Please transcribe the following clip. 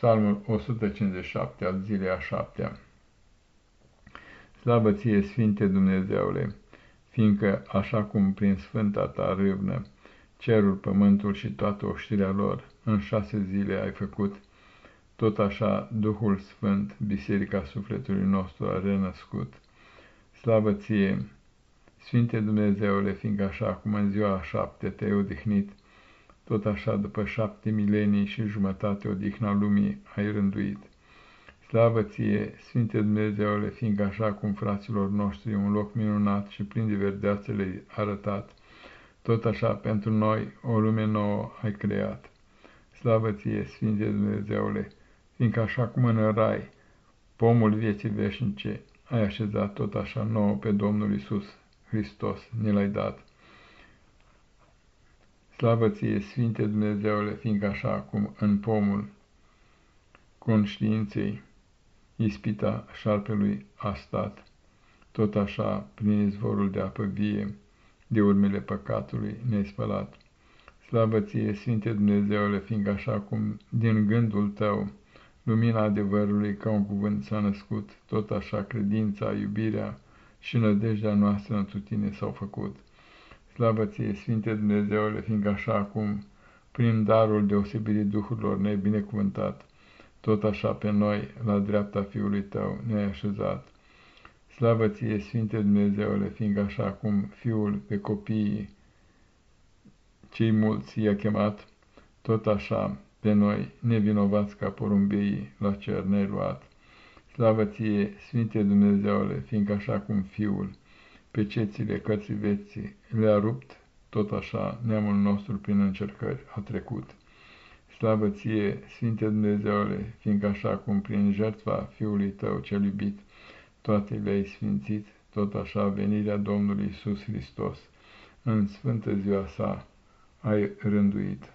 Psalmul 157 al zilei a șaptea. Slavă ție, Sfinte Dumnezeule, fiindcă, așa cum prin sfânta ta râvnă, cerul, pământul și toată oștirea lor, în șase zile ai făcut, tot așa Duhul Sfânt, Biserica sufletului nostru a renăscut. Slavă ție, Sfinte Dumnezeule, fiindcă așa cum în ziua a șapte te-ai odihnit, tot așa, după șapte milenii și jumătate odihna lumii ai rânduit. Slavă ție, Sfinte Dumnezeule, fiindcă așa cum fraților noștri un loc minunat și plin de verdeață le arătat, tot așa pentru noi o lume nouă ai creat. Slavă ție, Sfinte Dumnezeule, fiindcă așa cum în rai, pomul vieții veșnice, ai așezat tot așa nouă pe Domnul Isus Hristos, ne l-ai dat. Slavă ție, Sfinte Dumnezeule, fiindcă așa cum în pomul conștiinței ispita șarpelui a stat, tot așa, prin izvorul de apă vie, de urmele păcatului ne spălat. Slavă ție, Sfinte Dumnezeule, fiindcă așa cum din gândul tău lumina adevărului ca un cuvânt s-a născut, tot așa credința, iubirea și nădejdea noastră întru tine s-au făcut. Slavă ție, Sfinte Dumnezeule, fiindcă așa acum, prin darul deosebirii Duhurilor ne-ai binecuvântat, tot așa pe noi, la dreapta Fiului Tău, ne-ai așezat. Slavă ție, Sfinte Dumnezeule, fiindcă așa cum Fiul pe copiii cei mulți i-a chemat, tot așa pe noi, nevinovați ca porumbeii, la cer ne luat. Slavă ție, Sfinte Dumnezeule, fiindcă așa cum Fiul, pe cețile cărții veții le-a rupt, tot așa neamul nostru prin încercări a trecut. Slavă ție, Sfinte Dumnezeule, fiindcă așa cum prin jertfa Fiului Tău cel iubit toate le-ai sfințit, tot așa venirea Domnului Isus Hristos în sfântă ziua sa ai rânduit.